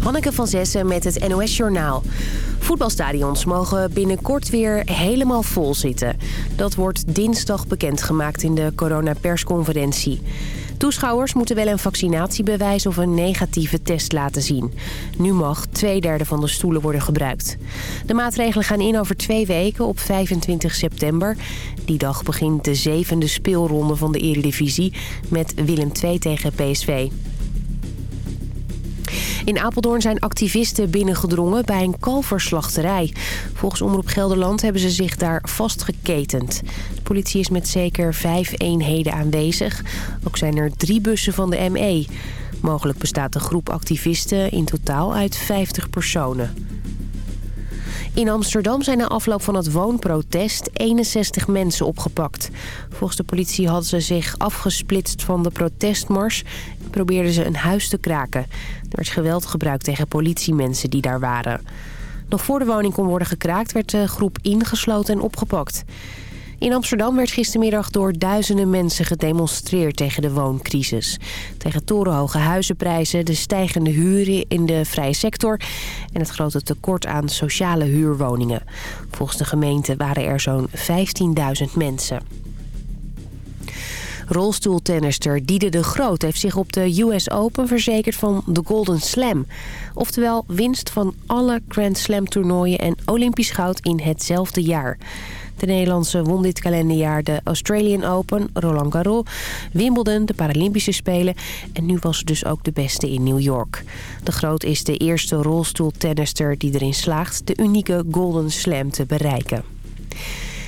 Hanneke van Zessen met het NOS Journaal. Voetbalstadions mogen binnenkort weer helemaal vol zitten. Dat wordt dinsdag bekendgemaakt in de coronapersconferentie. Toeschouwers moeten wel een vaccinatiebewijs of een negatieve test laten zien. Nu mag twee derde van de stoelen worden gebruikt. De maatregelen gaan in over twee weken op 25 september. Die dag begint de zevende speelronde van de Eredivisie met Willem II tegen PSV. In Apeldoorn zijn activisten binnengedrongen bij een kalverslachterij. Volgens Omroep Gelderland hebben ze zich daar vastgeketend. De politie is met zeker vijf eenheden aanwezig. Ook zijn er drie bussen van de ME. Mogelijk bestaat de groep activisten in totaal uit 50 personen. In Amsterdam zijn na afloop van het woonprotest 61 mensen opgepakt. Volgens de politie hadden ze zich afgesplitst van de protestmars... en probeerden ze een huis te kraken. Er werd geweld gebruikt tegen politiemensen die daar waren. Nog voor de woning kon worden gekraakt werd de groep ingesloten en opgepakt. In Amsterdam werd gistermiddag door duizenden mensen gedemonstreerd tegen de wooncrisis. Tegen torenhoge huizenprijzen, de stijgende huren in de vrije sector... en het grote tekort aan sociale huurwoningen. Volgens de gemeente waren er zo'n 15.000 mensen. Rolstoeltennister Diede de Groot heeft zich op de US Open verzekerd van de Golden Slam. Oftewel winst van alle Grand Slam toernooien en Olympisch goud in hetzelfde jaar. De Nederlandse won dit kalenderjaar de Australian Open, Roland Garros, Wimbledon, de Paralympische Spelen... en nu was ze dus ook de beste in New York. De Groot is de eerste rolstoeltennister die erin slaagt de unieke Golden Slam te bereiken.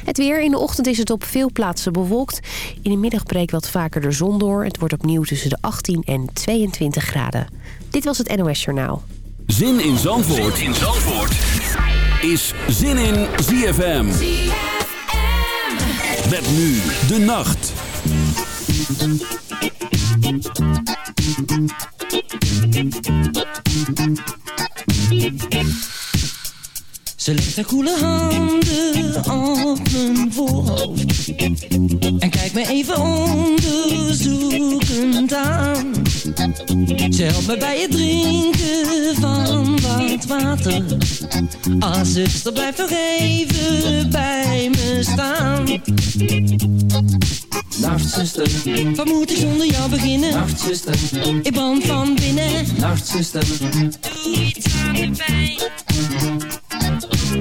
Het weer. In de ochtend is het op veel plaatsen bewolkt. In de middag breekt wat vaker de zon door. Het wordt opnieuw tussen de 18 en 22 graden. Dit was het NOS Journaal. Zin in Zandvoort, zin in Zandvoort. is Zin in ZFM. Met nu de nacht. Ze legt haar koele handen op mijn voorhoofd. En kijkt me even onderzoekend aan. Ze helpt me bij het drinken van wat water. Ah zuster blijf nog even bij me staan. Nachtzuster, wat moet ik zonder jou beginnen? Nachtzuster, ik brand van binnen. Nachtzuster, doe iets aan de pijn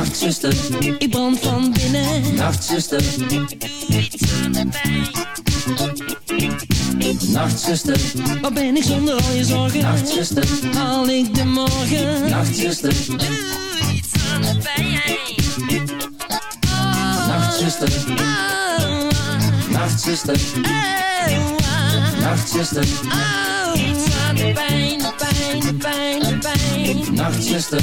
Nachtzuster, Ik brand van binnen. Nachtzuster, Doe iets aan de pijn. Nachtzuster, Waar ben ik zonder al je zorgen? Nachtzuster, Haal ik de morgen? Nachtzuster, Doe iets aan de pijn. Nachtzuster, Oh, Nachtzuster, oh, Nachtzuster, oh, iets aan de pijn, de pijn, de pijn, de pijn. Nachtzuster,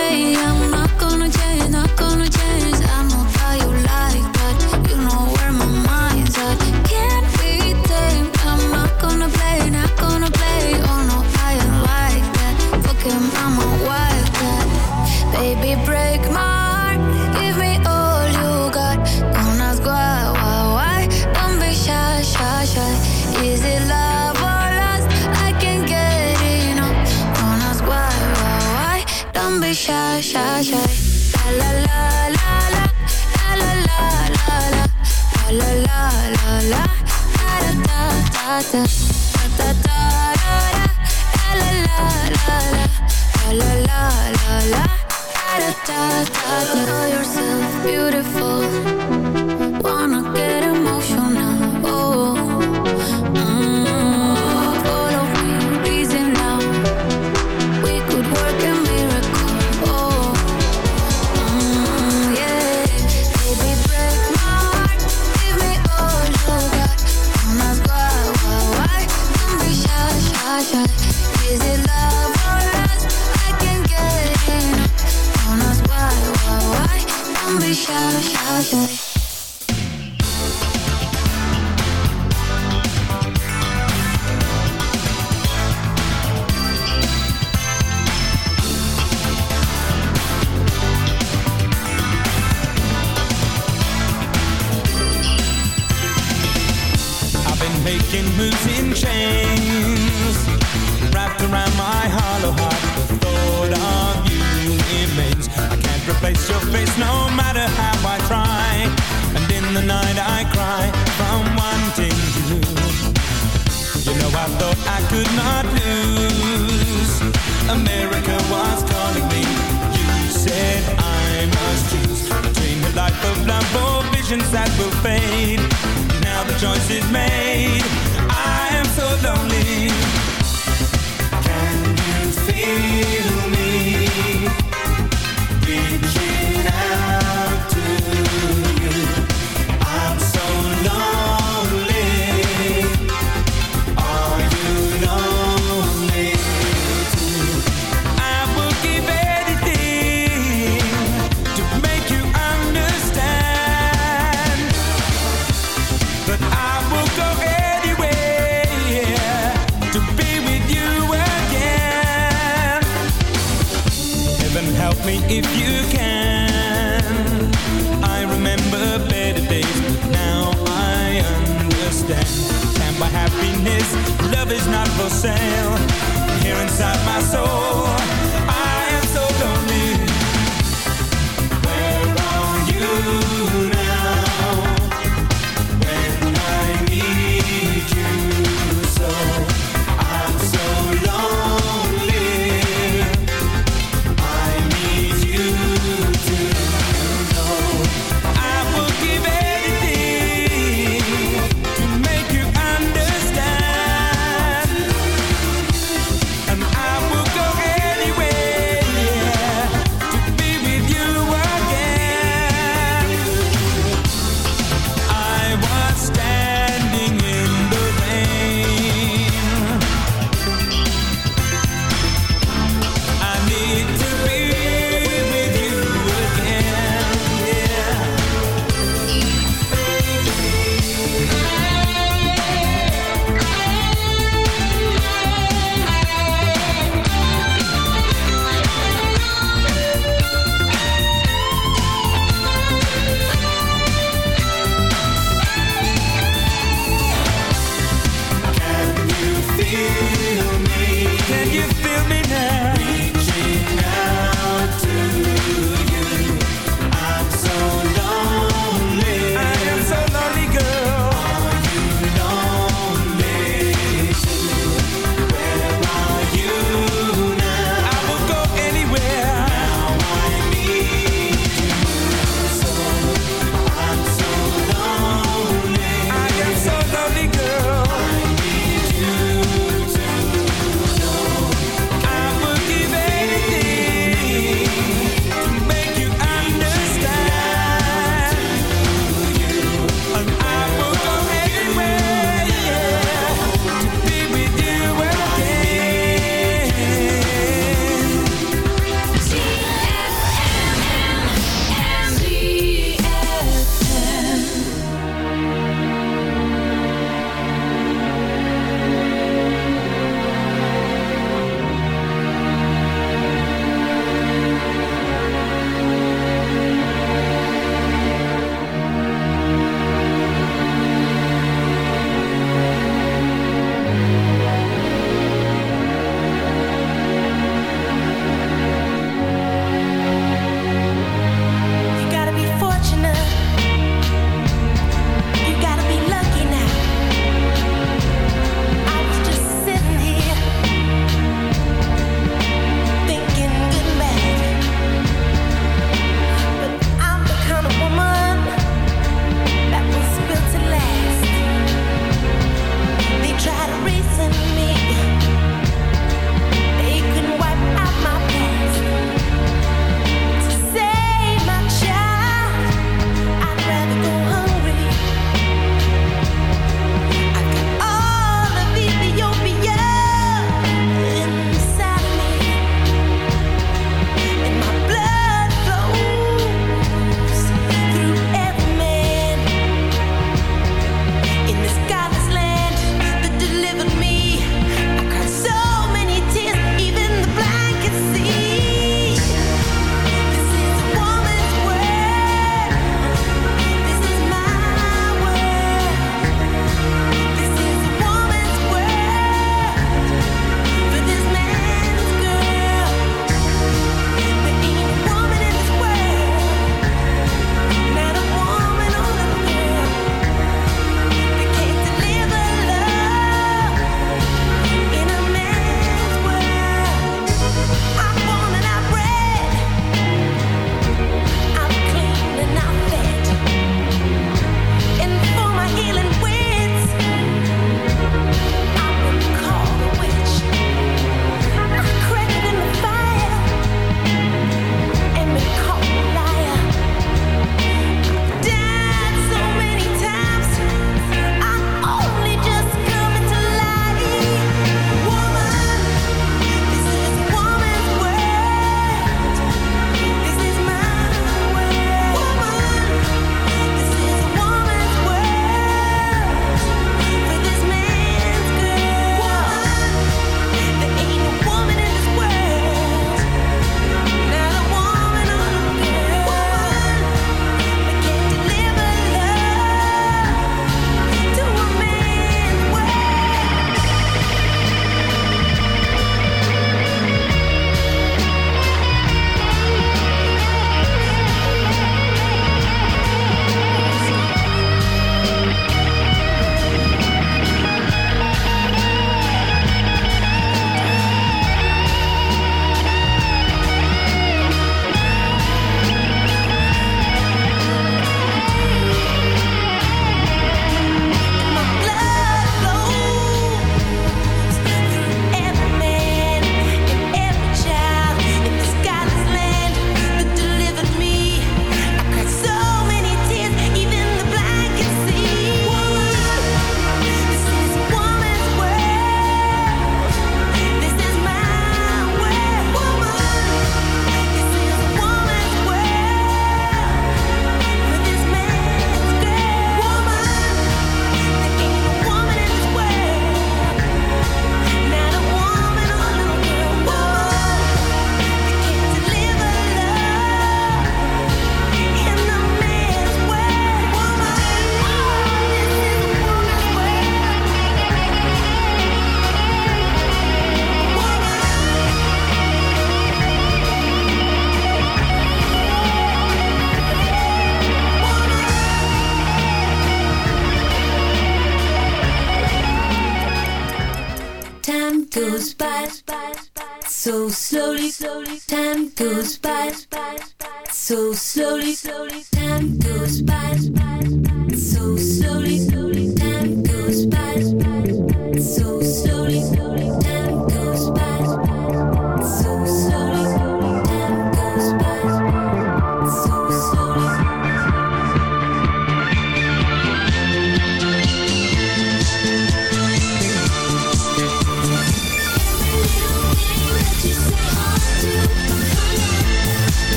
shot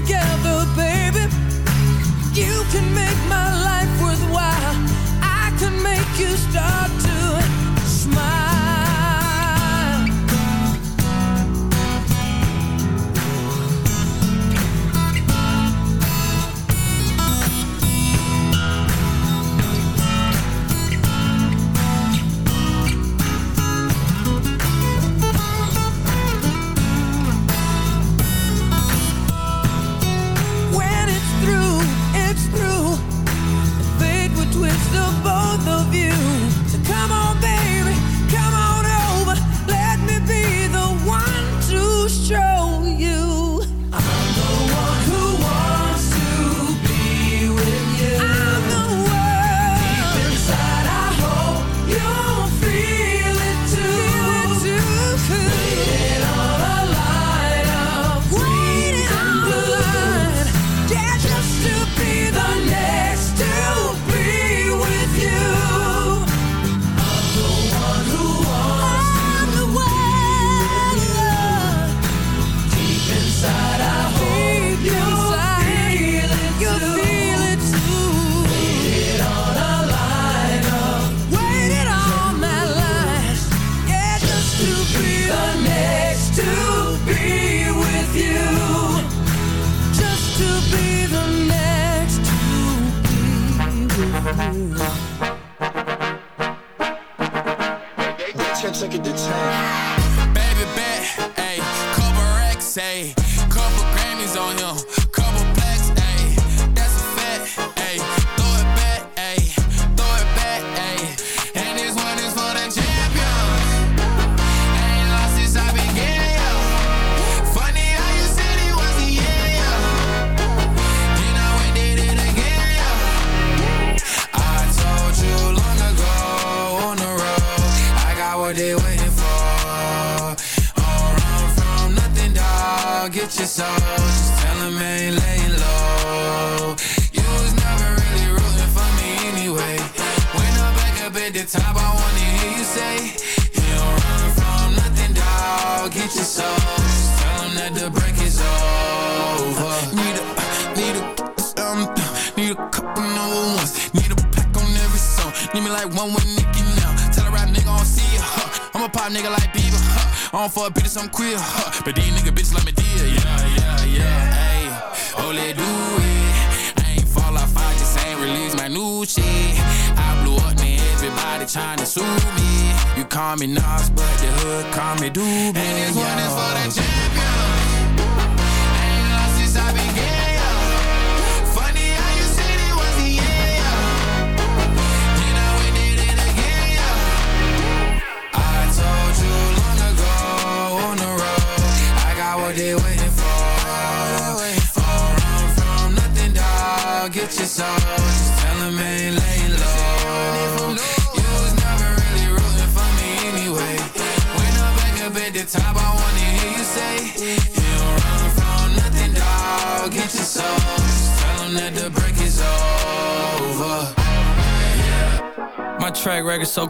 together, baby. You can make my life.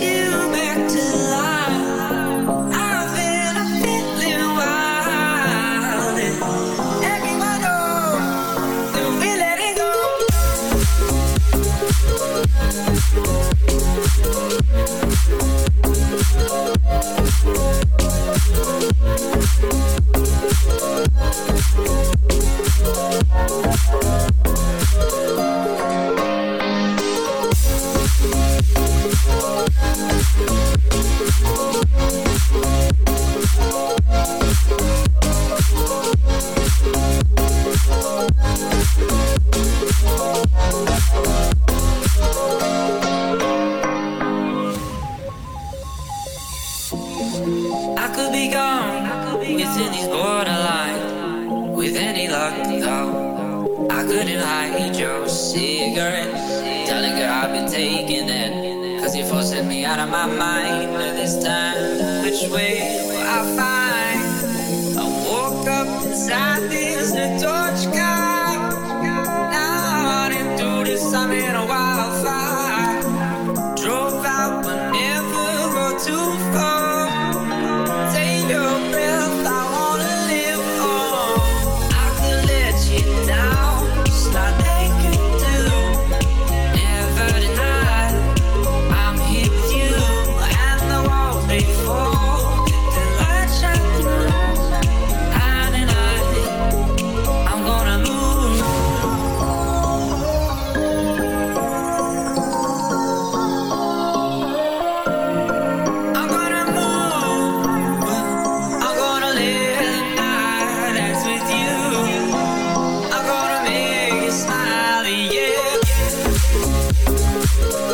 you.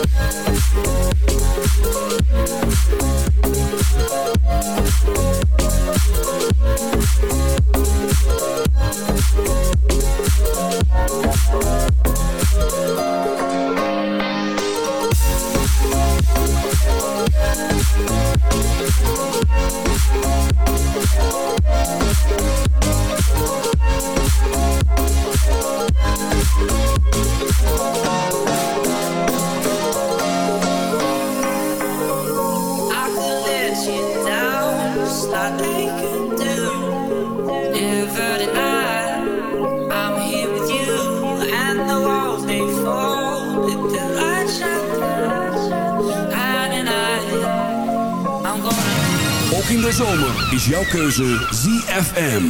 Oh, ZFM.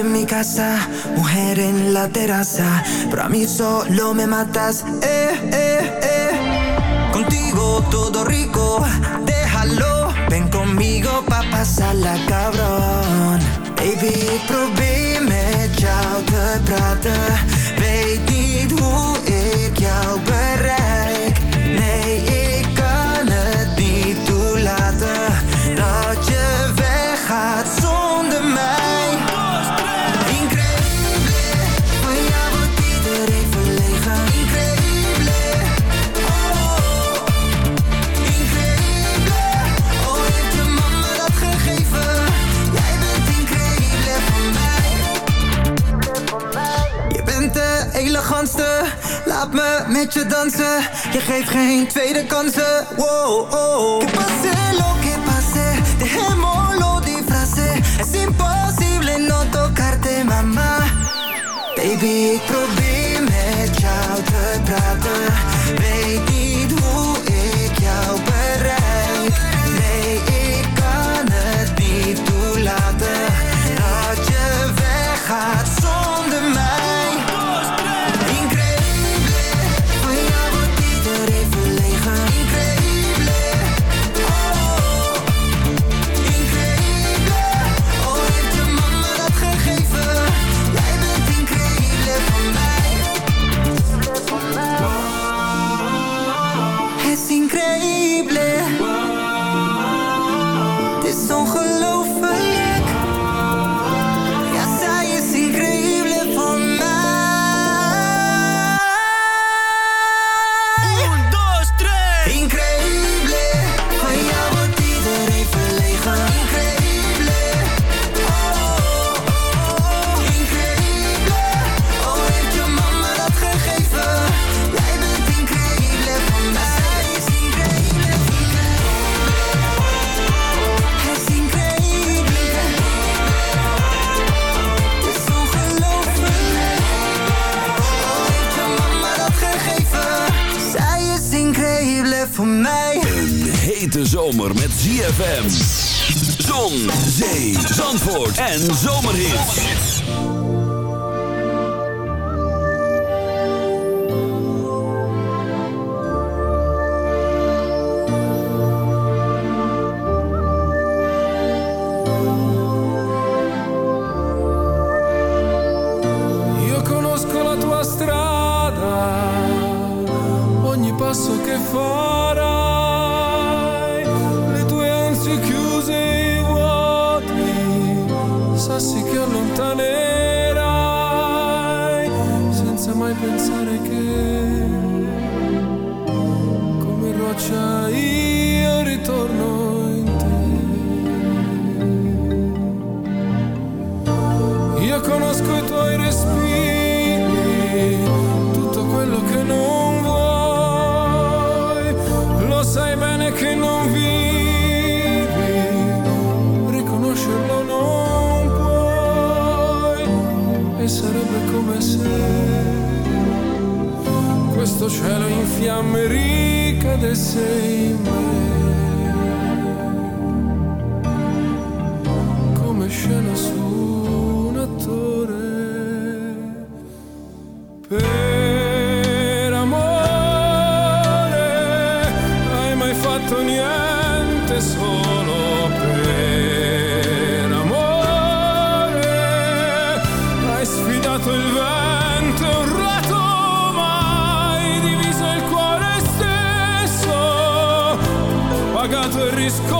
en mi casa, mujer en la terraza, pero a mí solo me matas, eh, eh, eh. Contigo todo rico, déjalo, ven conmigo pa' pasarla cabrón. Baby, ik probeer met jou te praten, weet niet hoe ik jou. met je dansen. Je geeft geen tweede kansen. Wow, oh. Que pase lo que pase, dejémoslo disfrace. Es imposible no tocarte, mama. Baby, ik passi che allontanerai senza mai pensare che come roccia io ritorno. questo cielo in fiamme ricade sei mai is gone.